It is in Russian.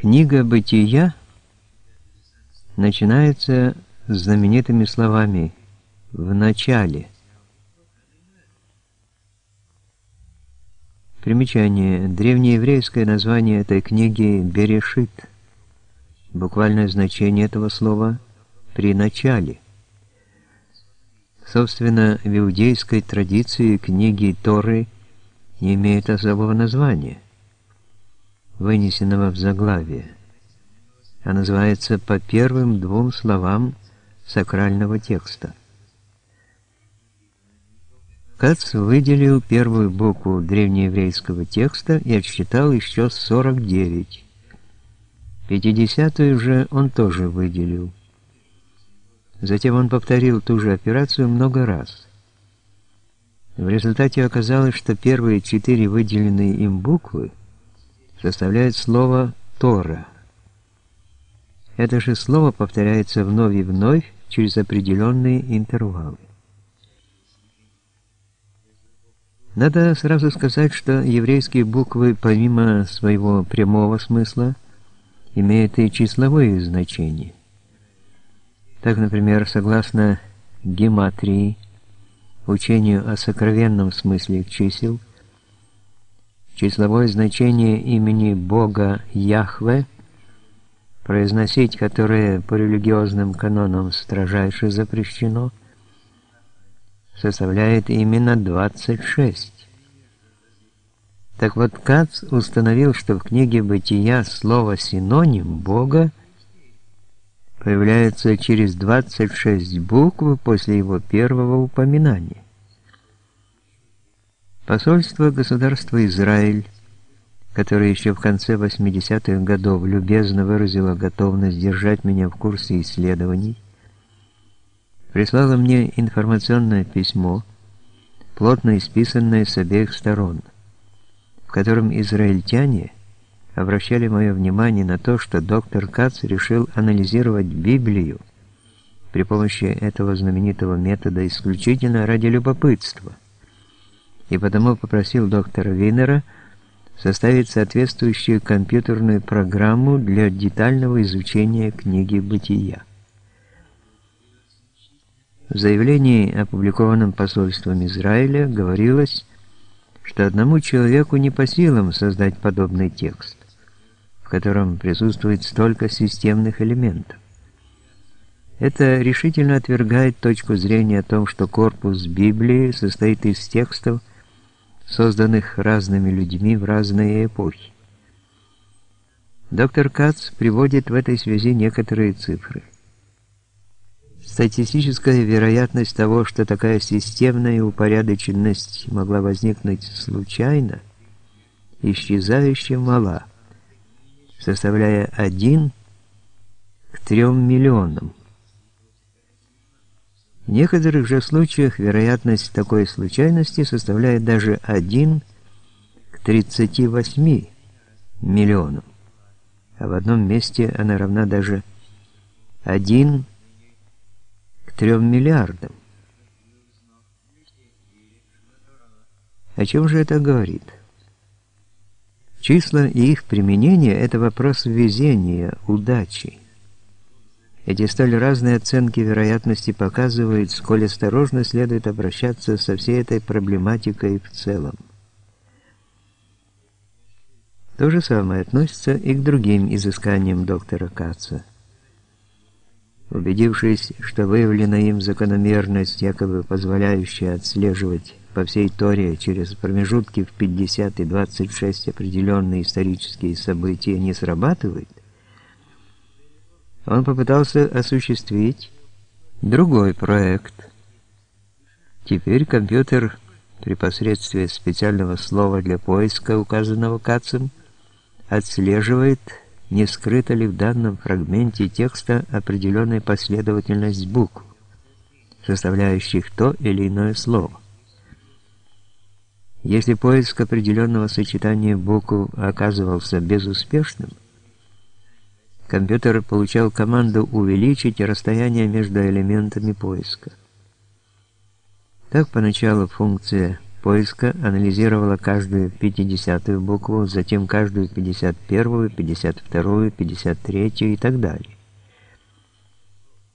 Книга «Бытия» начинается с знаменитыми словами «в начале». Примечание. Древнееврейское название этой книги «Берешит». Буквальное значение этого слова «при начале». Собственно, в иудейской традиции книги Торы не имеют особого названия – вынесенного в заглавие, а называется по первым двум словам сакрального текста. Кац выделил первую букву древнееврейского текста и отсчитал еще 49. Пятидесятую же он тоже выделил. Затем он повторил ту же операцию много раз. В результате оказалось, что первые четыре выделенные им буквы составляет слово «Тора». Это же слово повторяется вновь и вновь через определенные интервалы. Надо сразу сказать, что еврейские буквы, помимо своего прямого смысла, имеют и числовые значения. Так, например, согласно гематрии, учению о сокровенном смысле чисел – числовое значение имени Бога Яхве, произносить которое по религиозным канонам строжайше запрещено, составляет именно 26. Так вот, Кац установил, что в книге «Бытия» слово «синоним Бога» появляется через 26 букв после его первого упоминания. Посольство государства Израиль, которое еще в конце 80-х годов любезно выразило готовность держать меня в курсе исследований, прислало мне информационное письмо, плотно исписанное с обеих сторон, в котором израильтяне обращали мое внимание на то, что доктор Кац решил анализировать Библию при помощи этого знаменитого метода исключительно ради любопытства – и потому попросил доктора Винера составить соответствующую компьютерную программу для детального изучения книги «Бытия». В заявлении, опубликованном посольством Израиля, говорилось, что одному человеку не по силам создать подобный текст, в котором присутствует столько системных элементов. Это решительно отвергает точку зрения о том, что корпус Библии состоит из текстов, созданных разными людьми в разные эпохи. Доктор Кац приводит в этой связи некоторые цифры. Статистическая вероятность того, что такая системная упорядоченность могла возникнуть случайно, исчезающе мала, составляя 1 к 3 миллионам. В некоторых же случаях вероятность такой случайности составляет даже 1 к 38 миллионам, а в одном месте она равна даже 1 к 3 миллиардам. О чем же это говорит? Числа и их применение – это вопрос везения, удачи. Эти столь разные оценки вероятности показывают, сколь осторожно следует обращаться со всей этой проблематикой в целом. То же самое относится и к другим изысканиям доктора Каца. Убедившись, что выявлена им закономерность, якобы позволяющая отслеживать по всей Торе через промежутки в 50 и 26 определенные исторические события не срабатывает, он попытался осуществить другой проект. Теперь компьютер при посредстве специального слова для поиска, указанного Кацем, отслеживает, не скрыта ли в данном фрагменте текста определенная последовательность букв, составляющих то или иное слово. Если поиск определенного сочетания букв оказывался безуспешным, компьютер получал команду увеличить расстояние между элементами поиска. Так поначалу функция поиска анализировала каждую пятидесятую букву, затем каждую пятьдесят первую, пятьдесят вторую, пятьдесят третью и так далее.